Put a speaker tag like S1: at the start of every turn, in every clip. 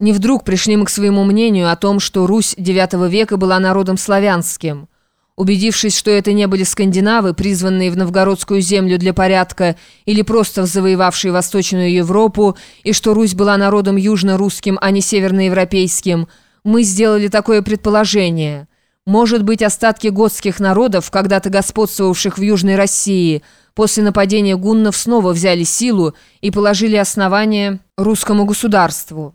S1: Не вдруг пришли мы к своему мнению о том, что Русь IX века была народом славянским. Убедившись, что это не были скандинавы, призванные в новгородскую землю для порядка, или просто завоевавшие Восточную Европу, и что Русь была народом южно-русским, а не северноевропейским, мы сделали такое предположение. Может быть, остатки готских народов, когда-то господствовавших в Южной России, после нападения гуннов снова взяли силу и положили основание русскому государству.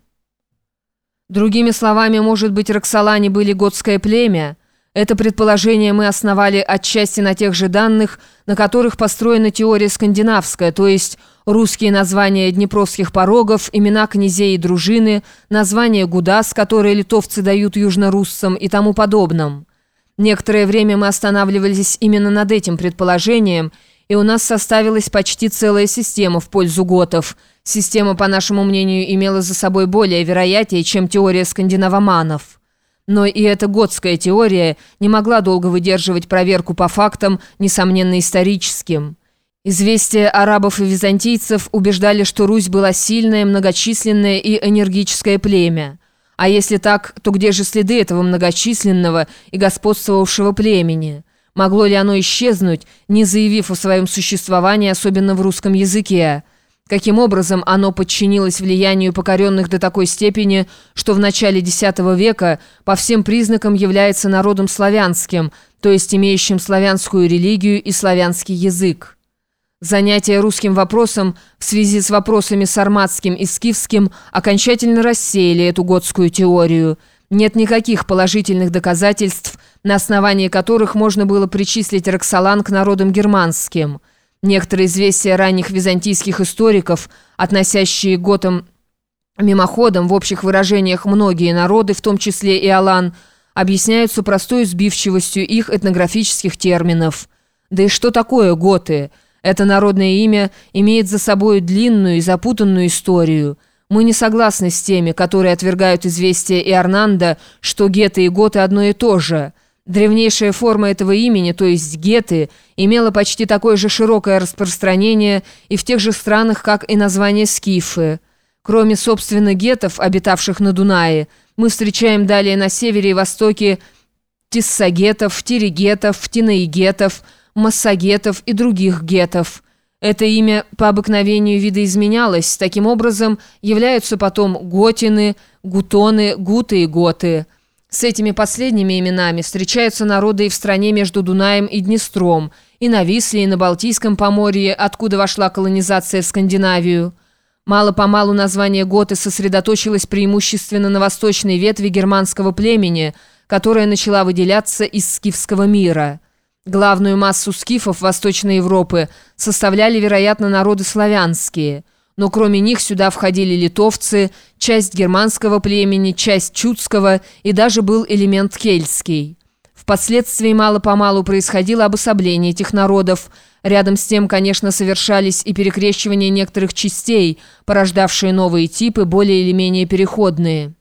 S1: Другими словами, может быть, Роксолане были готское племя? Это предположение мы основали отчасти на тех же данных, на которых построена теория скандинавская, то есть русские названия днепровских порогов, имена князей и дружины, название Гудас, которые литовцы дают южноруссам и тому подобном. Некоторое время мы останавливались именно над этим предположением, и у нас составилась почти целая система в пользу готов – Система, по нашему мнению, имела за собой более вероятие, чем теория скандинавоманов. Но и эта готская теория не могла долго выдерживать проверку по фактам, несомненно историческим. Известия арабов и византийцев убеждали, что Русь была сильное, многочисленное и энергическое племя. А если так, то где же следы этого многочисленного и господствовавшего племени? Могло ли оно исчезнуть, не заявив о своем существовании, особенно в русском языке? Каким образом оно подчинилось влиянию покоренных до такой степени, что в начале X века по всем признакам является народом славянским, то есть имеющим славянскую религию и славянский язык. Занятие русским вопросом в связи с вопросами сарматским и скифским окончательно рассеяли эту готскую теорию. Нет никаких положительных доказательств, на основании которых можно было причислить Роксолан к народам германским – Некоторые известия ранних византийских историков, относящие готам мимоходом в общих выражениях многие народы, в том числе и Алан, объясняются простой сбивчивостью их этнографических терминов. Да и что такое готы? Это народное имя имеет за собой длинную и запутанную историю. Мы не согласны с теми, которые отвергают известия и Арнанда, что геты и готы одно и то же – Древнейшая форма этого имени, то есть геты, имела почти такое же широкое распространение и в тех же странах, как и название скифы. Кроме, собственно, гетов, обитавших на Дунае, мы встречаем далее на севере и востоке тиссагетов, тиригетов, тинаигетов, массагетов и других гетов. Это имя по обыкновению видоизменялось, таким образом являются потом готины, гутоны, гуты и готы – с этими последними именами встречаются народы и в стране между Дунаем и Днестром, и на Висле, и на Балтийском поморье, откуда вошла колонизация в Скандинавию. Мало-помалу название готы сосредоточилось преимущественно на восточной ветви германского племени, которая начала выделяться из скифского мира. Главную массу скифов Восточной Европы составляли, вероятно, народы славянские – но кроме них сюда входили литовцы, часть германского племени, часть чудского и даже был элемент кельтский. Впоследствии мало-помалу происходило обособление этих народов. Рядом с тем, конечно, совершались и перекрещивания некоторых частей, порождавшие новые типы, более или менее переходные.